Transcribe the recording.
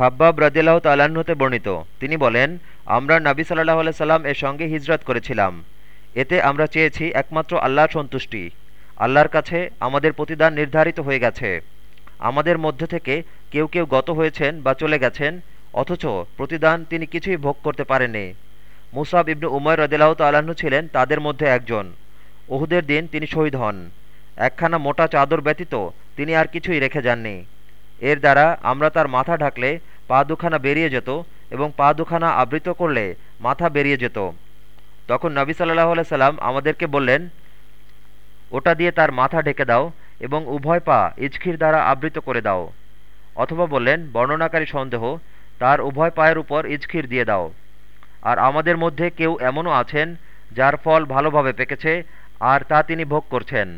খাব্বাব রাজিল্লাহ তাল্লাহ্নতে বর্ণিত। তিনি বলেন, আমরা নাবি সাল্লাহ সাল্লাম এর সঙ্গে হিজরত করেছিলাম। এতে আমরা চেয়েছি একমাত্র আল্লাহর সন্তুষ্টি। আল্লাহর কাছে আমাদের প্রতিদান নির্ধারিত হয়ে গেছে। আমাদের মধ্যে থেকে কেউ কেউ গত হয়েছেন বা চলে গেছেন, অথচ প্রতিদান তিনি কিছুই ভোগ করতে পারেননি। মুসাব ইবনু উমর রদিল্লাহ তাল্লাহ্ন ছিলেন তাদের মধ্যে একজন। ওহুদের দিন তিনি শহীদ হন। একখানা মোটা চাদর ব্যতীত তিনি আর কিছুই রেখে যাননি। এর দ্বারা আমরা তার মাথা ঢাকলে পা দুখানা বেরিয়ে যেত এবং পা দুখানা আবৃত করলে মাথা বেরিয়ে যেত। তখন নবী সাল্লাহ সাল্লাম আমাদেরকে বললেন, ওটা দিয়ে তার মাথা ঢেকে দাও এবং উভয় পা ইচখির দ্বারা আবৃত করে দাও। অথবা বললেন, বর্ণনাকারী সন্দেহ, তার উভয় পায়ের উপর ইচখির দিয়ে দাও। আর আমাদের মধ্যে কেউ এমনও আছেন যার ফল ভালোভাবে পেকেছে, আর তা তিনি ভোগ করছেন।